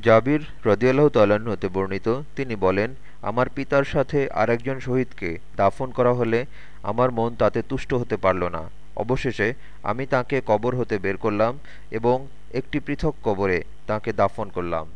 জাবির রদিয়াল্লাহ তাল্লাহ্ন হতে বর্ণিত, তিনি বলেন, আমার পিতার সাথে আরেকজন শহীদকে দাফন করা হলে আমার মন তাতে তুষ্ট হতে পারল না। অবশেষে আমি তাঁকে কবর হতে বের করলাম এবং একটি পৃথক কবরে তাঁকে দাফন করলাম।